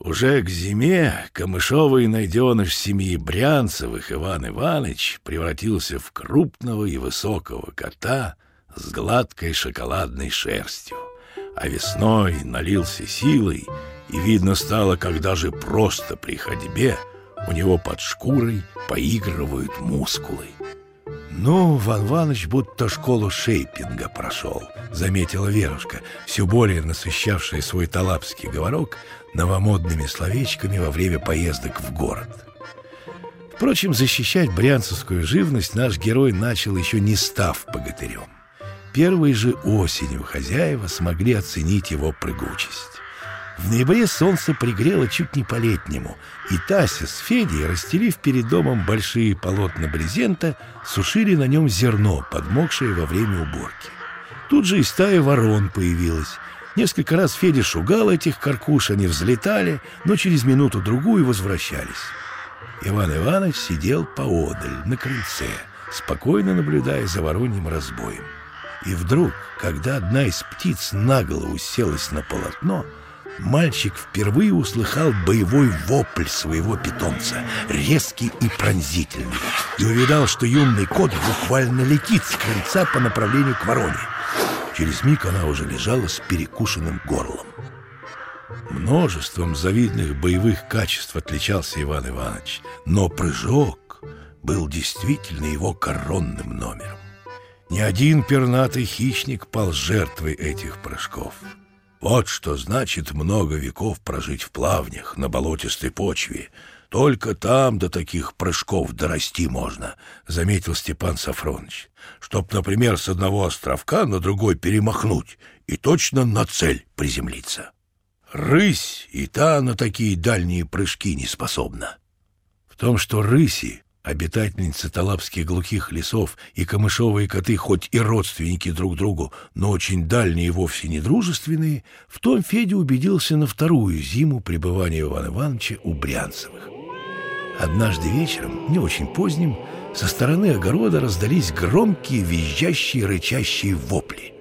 Уже к зиме камышовый найденыш семьи Брянцевых Иван Иванович превратился в крупного и высокого кота с гладкой шоколадной шерстью, а весной налился силой, и видно стало, как даже просто при ходьбе у него под шкурой поигрывают мускулы. «Ну, Ван Ваныч будто школу шейпинга прошел», — заметила Верушка, все более насыщавшая свой талапский говорок новомодными словечками во время поездок в город. Впрочем, защищать брянцевскую живность наш герой начал еще не став богатырем. Первой же осенью хозяева смогли оценить его прыгучесть. В ноябре солнце пригрело чуть не по-летнему, и Тася с Федей, расстелив перед домом большие полотна брезента, сушили на нем зерно, подмокшее во время уборки. Тут же и стая ворон появилась. Несколько раз Федя шугал этих каркуш, они взлетали, но через минуту-другую возвращались. Иван Иванович сидел поодаль, на крыльце, спокойно наблюдая за вороньим разбоем. И вдруг, когда одна из птиц нагло уселась на полотно, мальчик впервые услыхал боевой вопль своего питомца, резкий и пронзительный, и увидал, что юный кот буквально летит с крыльца по направлению к вороне. Через миг она уже лежала с перекушенным горлом. Множеством завидных боевых качеств отличался Иван Иванович, но прыжок был действительно его коронным номером. Ни один пернатый хищник пал жертвой этих прыжков — вот что значит много веков прожить в плавнях на болотистой почве. Только там до таких прыжков дорасти можно, — заметил Степан Сафронович. Чтоб, например, с одного островка на другой перемахнуть и точно на цель приземлиться. Рысь и та на такие дальние прыжки не способна. В том, что рыси Обитательницы талапских глухих лесов и камышовые коты хоть и родственники друг другу, но очень дальние и вовсе не дружественные, в том Федя убедился на вторую зиму пребывания Ивана Ивановича у Брянцевых. Однажды вечером, не очень поздним, со стороны огорода раздались громкие, визжащие, рычащие вопли.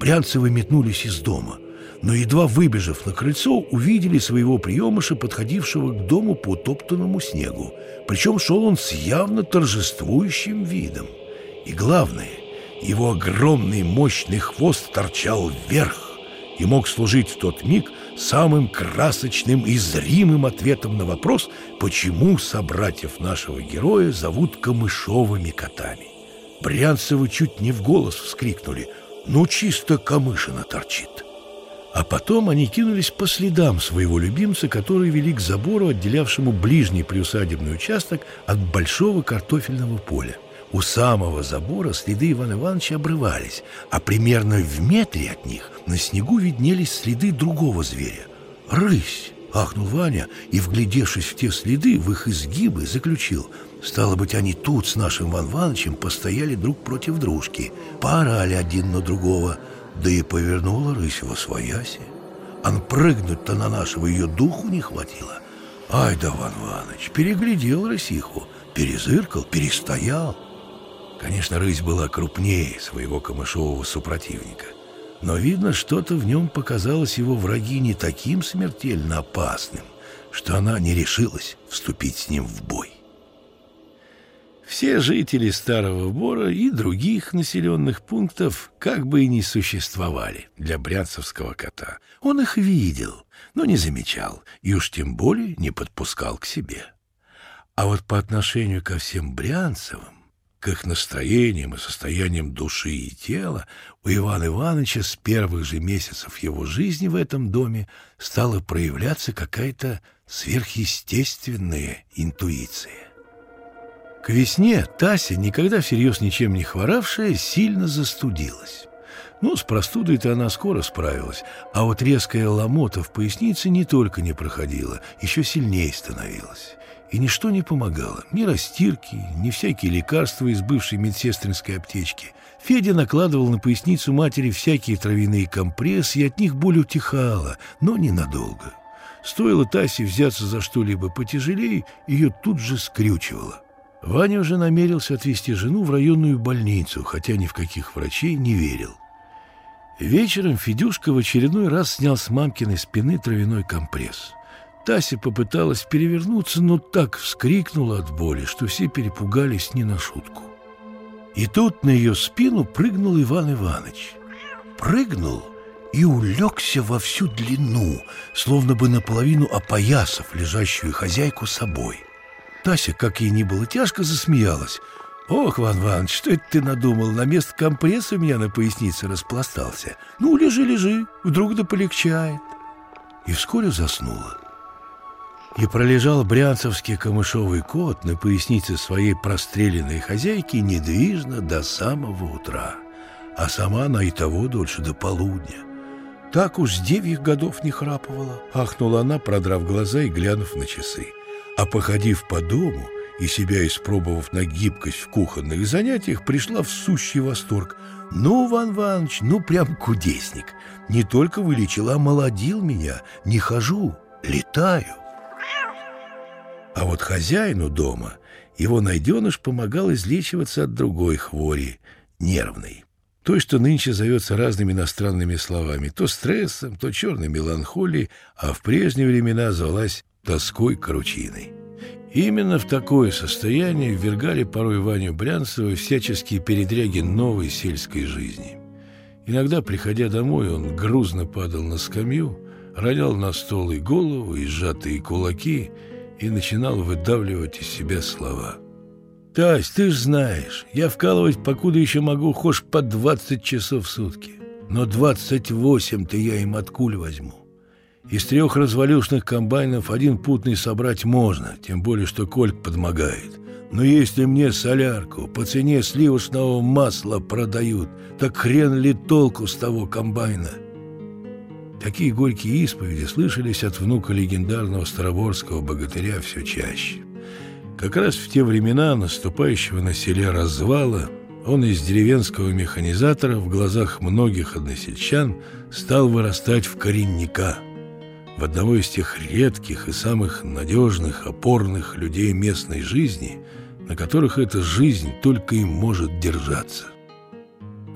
Брянцевы метнулись из дома но, едва выбежав на крыльцо, увидели своего приемыша, подходившего к дому по утоптанному снегу. Причем шел он с явно торжествующим видом. И главное, его огромный мощный хвост торчал вверх и мог служить в тот миг самым красочным и зримым ответом на вопрос, почему собратьев нашего героя зовут камышовыми котами. Брянцевы чуть не в голос вскрикнули «Ну, чисто камышина торчит!» А потом они кинулись по следам своего любимца, который вели к забору, отделявшему ближний приусадебный участок от большого картофельного поля. У самого забора следы Ивана Ивановича обрывались, а примерно в метре от них на снегу виднелись следы другого зверя — рысь. Ахнул Ваня и, вглядевшись в те следы, в их изгибы, заключил. Стало быть, они тут с нашим Иван Ивановичем постояли друг против дружки, поорали один на другого — да и повернула рысь во свояси. Ан прыгнуть-то на нашего ее духу не хватило. Ай да, Ван Иваныч, переглядел рысиху, перезыркал, перестоял. Конечно, рысь была крупнее своего камышового супротивника, но, видно, что-то в нем показалось его враги не таким смертельно опасным, что она не решилась вступить с ним в бой. Все жители Старого Бора и других населенных пунктов как бы и не существовали для брянцевского кота. Он их видел, но не замечал и уж тем более не подпускал к себе. А вот по отношению ко всем брянцевым, к их настроениям и состояниям души и тела, у Ивана Ивановича с первых же месяцев его жизни в этом доме стала проявляться какая-то сверхъестественная интуиция. К весне Тася, никогда всерьез ничем не хворавшая, сильно застудилась. Ну, с простудой-то она скоро справилась, а вот резкая ломота в пояснице не только не проходила, еще сильнее становилась. И ничто не помогало, ни растирки, ни всякие лекарства из бывшей медсестринской аптечки. Федя накладывал на поясницу матери всякие травяные компрессы, и от них боль утихала, но ненадолго. Стоило Тасе взяться за что-либо потяжелее, ее тут же скрючивало. Ваня уже намерился отвезти жену в районную больницу, хотя ни в каких врачей не верил. Вечером Федюшка в очередной раз снял с мамкиной спины травяной компресс. Тася попыталась перевернуться, но так вскрикнула от боли, что все перепугались не на шутку. И тут на ее спину прыгнул Иван Иванович. Прыгнул и улегся во всю длину, словно бы наполовину опоясав лежащую хозяйку собой. Тася, как ей не было тяжко, засмеялась. «Ох, Ван Ван, что это ты надумал? На место компресса у меня на пояснице распластался. Ну, лежи, лежи, вдруг да полегчает». И вскоре заснула. И пролежал брянцевский камышовый кот на пояснице своей простреленной хозяйки недвижно до самого утра, а сама она и того дольше до полудня. Так уж с девьих годов не храпывала, ахнула она, продрав глаза и глянув на часы. А походив по дому и себя испробовав на гибкость в кухонных занятиях, пришла в сущий восторг. «Ну, Ван Ванович, ну прям кудесник! Не только вылечил, а молодил меня. Не хожу, летаю!» А вот хозяину дома его найденыш помогал излечиваться от другой хвори, нервной. Той, что нынче зовется разными иностранными словами, то стрессом, то черной меланхолией, а в прежние времена звалась тоской коручиной. Именно в такое состояние ввергали порой Ваню Брянцева всяческие передряги новой сельской жизни. Иногда, приходя домой, он грузно падал на скамью, ронял на стол и голову, и сжатые кулаки — и начинал выдавливать из себя слова. «Тась, ты ж знаешь, я вкалывать покуда еще могу хошь по двадцать часов в сутки, но двадцать восемь-то я им откуль возьму. Из трех развалюшных комбайнов один путный собрать можно, тем более, что Кольк подмогает. Но если мне солярку по цене сливочного масла продают, так хрен ли толку с того комбайна?» Такие горькие исповеди слышались от внука легендарного староборского богатыря все чаще. Как раз в те времена наступающего на селе развала он из деревенского механизатора в глазах многих односельчан стал вырастать в коренника, в одного из тех редких и самых надежных, опорных людей местной жизни, на которых эта жизнь только и может держаться.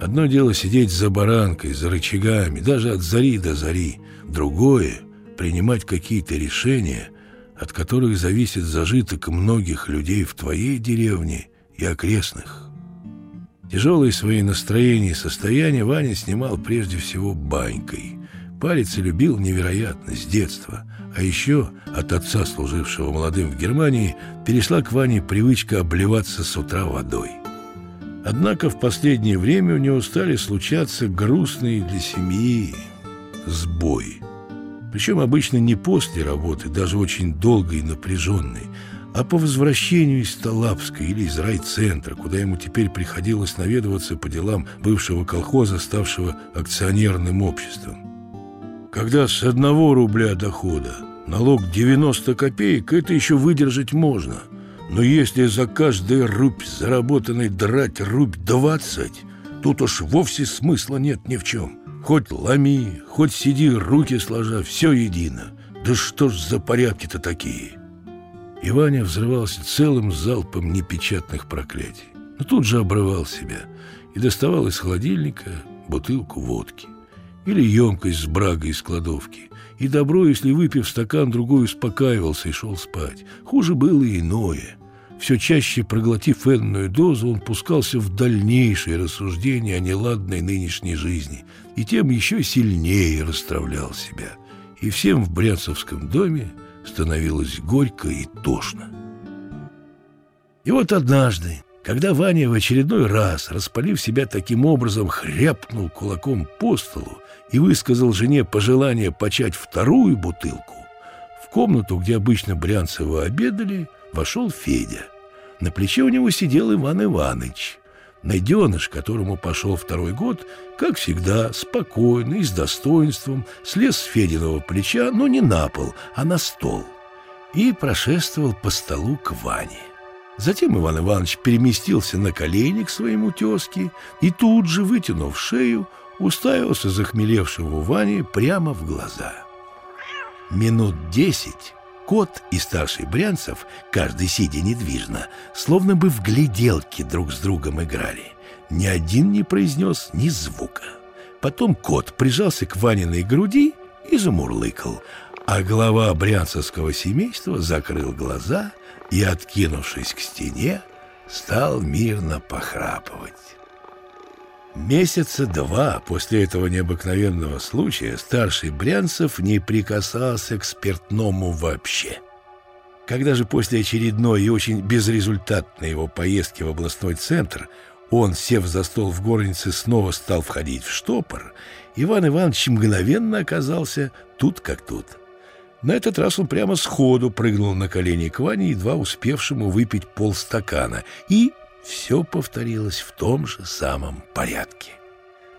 Одно дело сидеть за баранкой, за рычагами, даже от зари до зари. Другое — принимать какие-то решения, от которых зависит зажиток многих людей в твоей деревне и окрестных. Тяжелые свои настроения и состояния Ваня снимал прежде всего банькой. Палец любил невероятно с детства, а еще от отца, служившего молодым в Германии, перешла к Ване привычка обливаться с утра водой. Однако в последнее время у него стали случаться грустные для семьи сбои. Причем обычно не после работы, даже очень долгой и напряженной, а по возвращению из Талапска или из райцентра, куда ему теперь приходилось наведываться по делам бывшего колхоза, ставшего акционерным обществом. Когда с одного рубля дохода налог 90 копеек, это еще выдержать можно – но если за каждый рубь заработанный драть рубь двадцать, тут уж вовсе смысла нет ни в чем. Хоть ломи, хоть сиди, руки сложа, все едино. Да что ж за порядки-то такие? И Ваня взрывался целым залпом непечатных проклятий. Но тут же обрывал себя и доставал из холодильника бутылку водки или емкость с брагой из кладовки. И добро, если, выпив стакан, другой успокаивался и шел спать. Хуже было иное. Все чаще, проглотив энную дозу, он пускался в дальнейшие рассуждения о неладной нынешней жизни и тем еще сильнее расстравлял себя. И всем в Брянцевском доме становилось горько и тошно. И вот однажды, когда Ваня в очередной раз, распалив себя таким образом, хряпнул кулаком по столу и высказал жене пожелание почать вторую бутылку, в комнату, где обычно Брянцева обедали, вошел Федя. На плече у него сидел Иван Иванович. Найденыш, которому пошел второй год, как всегда, спокойно и с достоинством, слез с Фединого плеча, но не на пол, а на стол, и прошествовал по столу к Ване. Затем Иван Иванович переместился на колени к своему тезке и тут же, вытянув шею, уставился захмелевшего Ване прямо в глаза. Минут десять кот и старший Брянцев, каждый сидя недвижно, словно бы в гляделки друг с другом играли. Ни один не произнес ни звука. Потом кот прижался к Ваниной груди и замурлыкал, А глава брянцевского семейства закрыл глаза и, откинувшись к стене, стал мирно похрапывать. Месяца два после этого необыкновенного случая старший Брянцев не прикасался к спиртному вообще. Когда же после очередной и очень безрезультатной его поездки в областной центр он, сев за стол в горнице, снова стал входить в штопор, Иван Иванович мгновенно оказался тут как тут. На этот раз он прямо сходу прыгнул на колени к Ване, едва успевшему выпить полстакана, и все повторилось в том же самом порядке.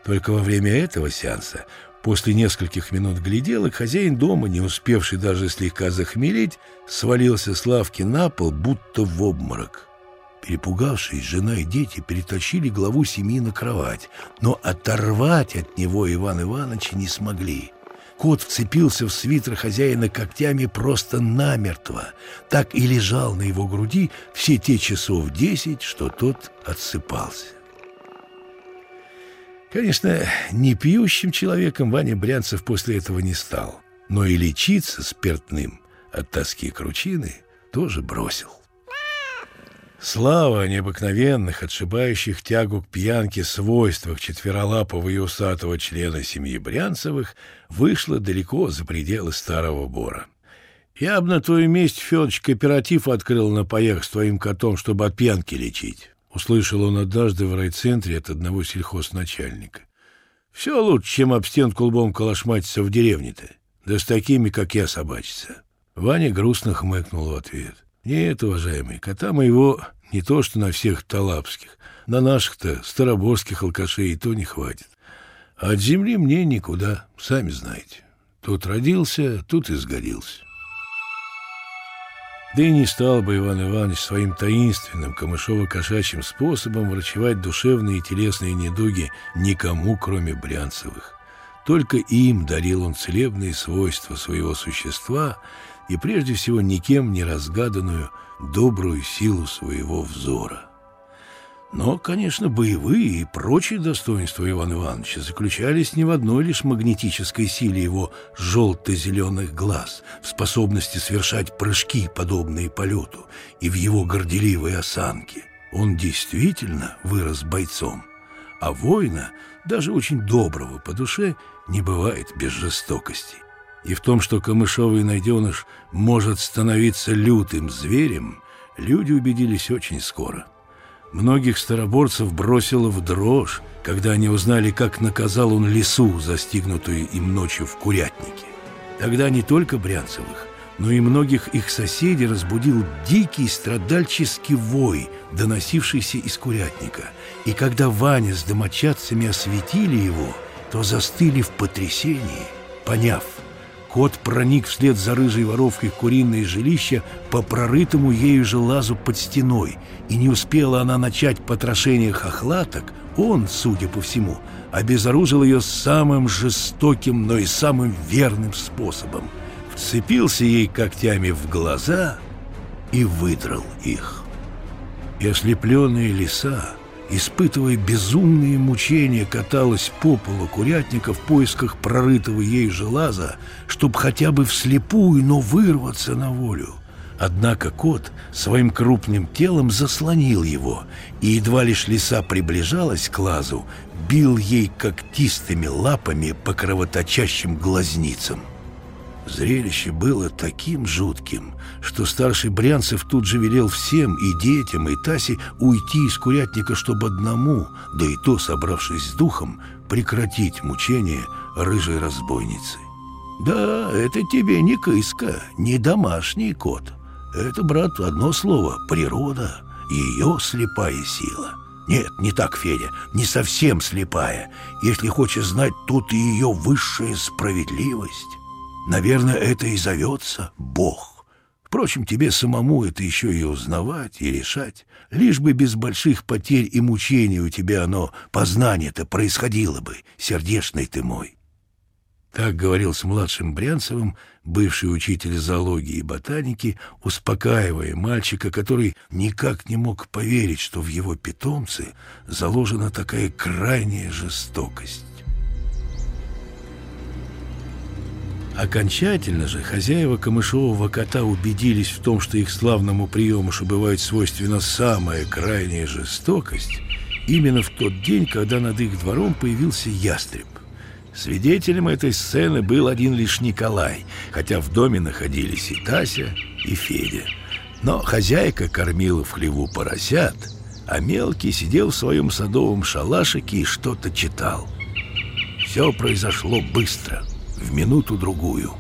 Только во время этого сеанса, после нескольких минут гляделок, хозяин дома, не успевший даже слегка захмелеть, свалился с лавки на пол, будто в обморок. Перепугавшись, жена и дети перетащили главу семьи на кровать, но оторвать от него Иван Ивановича не смогли. Кот вцепился в свитер хозяина когтями просто намертво. Так и лежал на его груди все те часов десять, что тот отсыпался. Конечно, не пьющим человеком Ваня Брянцев после этого не стал, но и лечиться спиртным от тоски кручины тоже бросил. Слава о необыкновенных, отшибающих тягу к пьянке свойствах четверолапого и усатого члена семьи Брянцевых вышла далеко за пределы Старого Бора. «Я б на твоем месте, Федоч, кооператив открыл на паях с твоим котом, чтобы от пьянки лечить», — услышал он однажды в райцентре от одного сельхозначальника. «Все лучше, чем об стенку лбом калашматиться в деревне-то, да с такими, как я, собачиться». Ваня грустно хмыкнул в ответ. Нет, уважаемый, кота моего не то что на всех талапских, на наших-то староборских алкашей и то не хватит. От земли мне никуда, сами знаете. Тут родился, тут и сгодился. Да и не стал бы Иван Иванович своим таинственным камышово-кошачьим способом врачевать душевные и телесные недуги никому, кроме Брянцевых. Только им дарил он целебные свойства своего существа и прежде всего никем не разгаданную добрую силу своего взора. Но, конечно, боевые и прочие достоинства Ивана Ивановича заключались не в одной лишь магнетической силе его желто-зеленых глаз, в способности совершать прыжки, подобные полету, и в его горделивой осанке. Он действительно вырос бойцом, а воина, даже очень доброго по душе, не бывает без жестокости и в том, что камышовый найденыш может становиться лютым зверем, люди убедились очень скоро. Многих староборцев бросило в дрожь, когда они узнали, как наказал он лису, застигнутую им ночью в курятнике. Тогда не только Брянцевых, но и многих их соседей разбудил дикий страдальческий вой, доносившийся из курятника. И когда Ваня с домочадцами осветили его, то застыли в потрясении, поняв – Кот проник вслед за рыжей воровкой в куриное жилище по прорытому ею же лазу под стеной, и не успела она начать потрошение хохлаток, он, судя по всему, обезоружил ее самым жестоким, но и самым верным способом. Вцепился ей когтями в глаза и выдрал их. И ослепленная лиса испытывая безумные мучения, каталась по полу курятника в поисках прорытого ей желаза, чтобы хотя бы вслепую, но вырваться на волю. Однако кот своим крупным телом заслонил его, и едва лишь лиса приближалась к лазу, бил ей когтистыми лапами по кровоточащим глазницам. Зрелище было таким жутким, что старший Брянцев тут же велел всем, и детям, и Тасе, уйти из курятника, чтобы одному, да и то, собравшись с духом, прекратить мучение рыжей разбойницы. «Да, это тебе не кыска, не домашний кот. Это, брат, одно слово — природа, ее слепая сила». Нет, не так, Федя, не совсем слепая. Если хочешь знать, тут и ее высшая справедливость. Наверное, это и зовется Бог. Впрочем, тебе самому это еще и узнавать, и решать. Лишь бы без больших потерь и мучений у тебя оно, познание-то, происходило бы, сердечный ты мой. Так говорил с младшим Брянцевым бывший учитель зоологии и ботаники, успокаивая мальчика, который никак не мог поверить, что в его питомце заложена такая крайняя жестокость. Окончательно же хозяева камышового кота убедились в том, что их славному приемушу бывает свойственна самая крайняя жестокость, именно в тот день, когда над их двором появился ястреб. Свидетелем этой сцены был один лишь Николай, хотя в доме находились и Тася, и Федя. Но хозяйка кормила в хлеву поросят, а мелкий сидел в своем садовом шалашике и что-то читал. Все произошло быстро, в минуту-другую.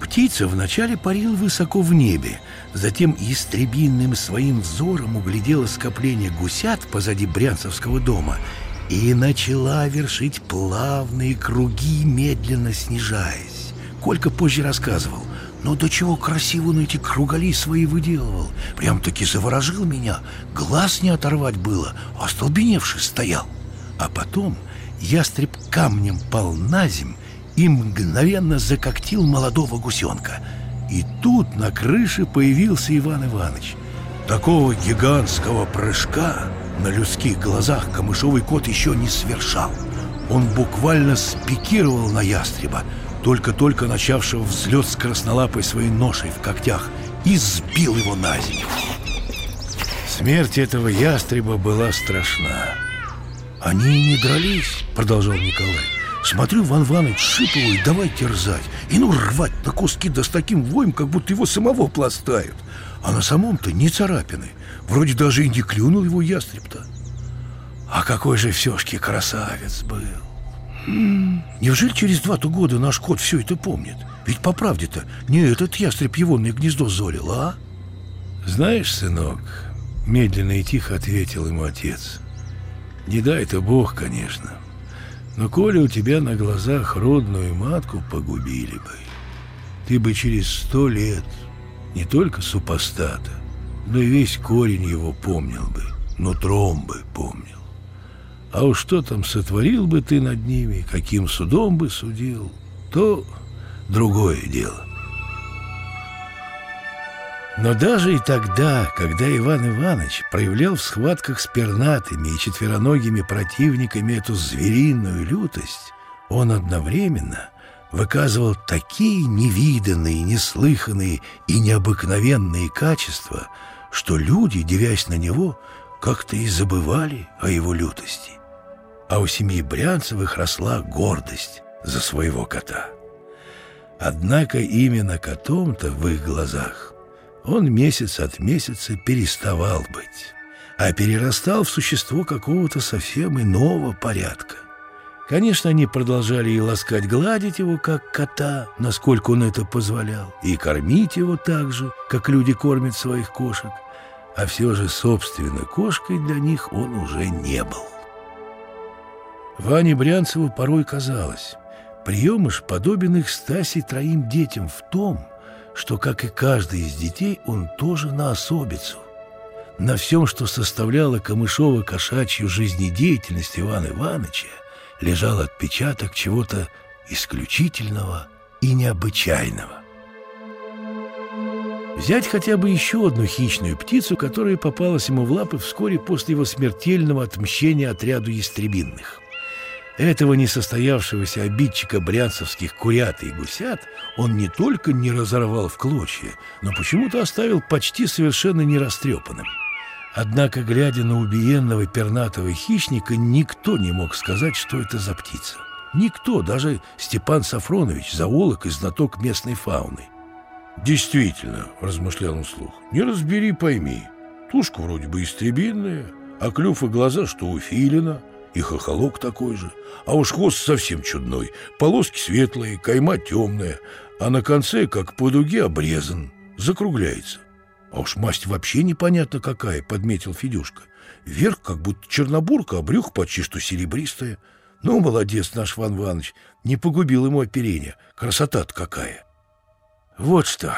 Птица вначале парила высоко в небе, затем истребинным своим взором углядела скопление гусят позади Брянцевского дома и начала вершить плавные круги, медленно снижаясь. Колька позже рассказывал, но до чего красиво он эти кругали свои выделывал. Прям-таки заворожил меня. Глаз не оторвать было, остолбеневший стоял. А потом ястреб камнем пал на земь и мгновенно закоктил молодого гусенка. И тут на крыше появился Иван Иванович. Такого гигантского прыжка на людских глазах камышовый кот еще не совершал. Он буквально спикировал на ястреба, только-только начавшего взлет с краснолапой своей ношей в когтях, и сбил его на землю. Смерть этого ястреба была страшна. «Они и не дрались», — продолжал Николай. «Смотрю, Ван Ваныч шиповый, давай терзать. И ну рвать на куски, да с таким воем, как будто его самого пластают. А на самом-то не царапины. Вроде даже и не клюнул его ястреб-то. А какой же все-таки красавец был!» Неужели через два-то года наш кот все это помнит? Ведь по правде-то не этот ястреб егонное гнездо зорил, а? Знаешь, сынок, медленно и тихо ответил ему отец. Не дай-то Бог, конечно. Но коли у тебя на глазах родную матку погубили бы, ты бы через сто лет не только супостата, но и весь корень его помнил бы, нутром бы помнил. А уж что там сотворил бы ты над ними, каким судом бы судил, то другое дело. Но даже и тогда, когда Иван Иванович проявлял в схватках с пернатыми и четвероногими противниками эту звериную лютость, он одновременно выказывал такие невиданные, неслыханные и необыкновенные качества, что люди, девясь на него, как-то и забывали о его лютости а у семьи Брянцевых росла гордость за своего кота. Однако именно котом-то в их глазах он месяц от месяца переставал быть, а перерастал в существо какого-то совсем иного порядка. Конечно, они продолжали и ласкать, гладить его, как кота, насколько он это позволял, и кормить его так же, как люди кормят своих кошек, а все же собственной кошкой для них он уже не был. Ване Брянцеву порой казалось, приемыш подобен их Стасе троим детям в том, что, как и каждый из детей, он тоже на особицу. На всем, что составляло камышово-кошачью жизнедеятельность Ивана Ивановича, лежал отпечаток чего-то исключительного и необычайного. Взять хотя бы еще одну хищную птицу, которая попалась ему в лапы вскоре после его смертельного отмщения отряду ястребинных – этого несостоявшегося обидчика брянцевских курят и гусят он не только не разорвал в клочья, но почему-то оставил почти совершенно нерастрепанным. Однако, глядя на убиенного пернатого хищника, никто не мог сказать, что это за птица. Никто, даже Степан Сафронович, зоолог и знаток местной фауны. «Действительно», — размышлял он вслух, — «не разбери, пойми. Тушка вроде бы истребинная, а клюв и глаза, что у филина» и хохолок такой же. А уж хвост совсем чудной, полоски светлые, кайма темная, а на конце, как по дуге, обрезан, закругляется. А уж масть вообще непонятно какая, подметил Федюшка. Верх как будто чернобурка, а брюх почти что серебристая. Ну, молодец наш Ван Иванович, не погубил ему оперение. Красота-то какая! Вот что,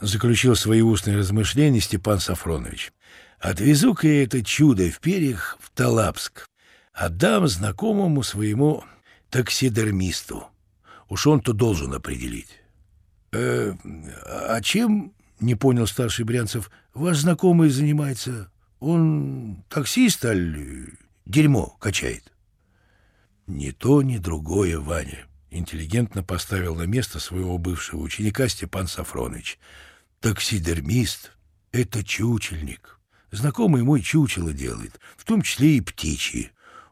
заключил свои устные размышления Степан Сафронович. Отвезу-ка я это чудо в перьях в Талапск отдам знакомому своему таксидермисту. Уж он-то должен определить. «Э, а чем, — не понял старший Брянцев, — ваш знакомый занимается? Он таксист, аль дерьмо качает?» «Ни то, ни другое, Ваня. интеллигентно поставил на место своего бывшего ученика Степан Сафронович. Таксидермист — это чучельник. Знакомый мой чучело делает, в том числе и птичьи.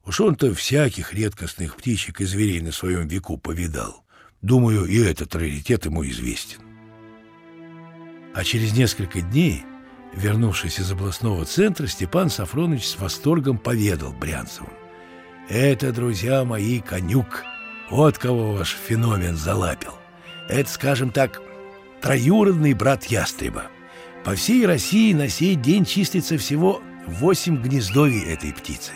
Уж он-то всяких редкостных птичек и зверей на своем веку повидал. Думаю, и этот раритет ему известен. А через несколько дней, вернувшись из областного центра, Степан Сафронович с восторгом поведал Брянцевым. «Это, друзья мои, конюк. Вот кого ваш феномен залапил. Это, скажем так, троюродный брат ястреба. По всей России на сей день чистится всего восемь гнездовий этой птицы.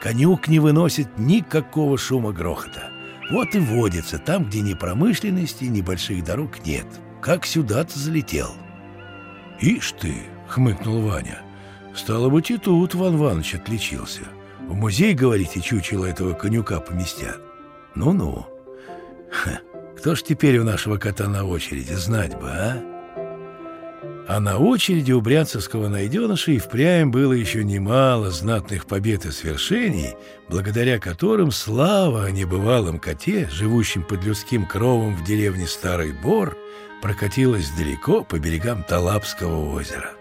Конюк не выносит никакого шума грохота. Вот и водится там, где ни промышленности, ни больших дорог нет. Как сюда-то залетел. «Ишь ты!» — хмыкнул Ваня. «Стало быть, и тут Ван Ваныч отличился. В музей, говорите, чучело этого конюка поместят? Ну-ну. Кто ж теперь у нашего кота на очереди, знать бы, а?» А на очереди у брянцевского найденыша и впрямь было еще немало знатных побед и свершений, благодаря которым слава о небывалом коте, живущем под людским кровом в деревне Старый Бор, прокатилась далеко по берегам Талапского озера.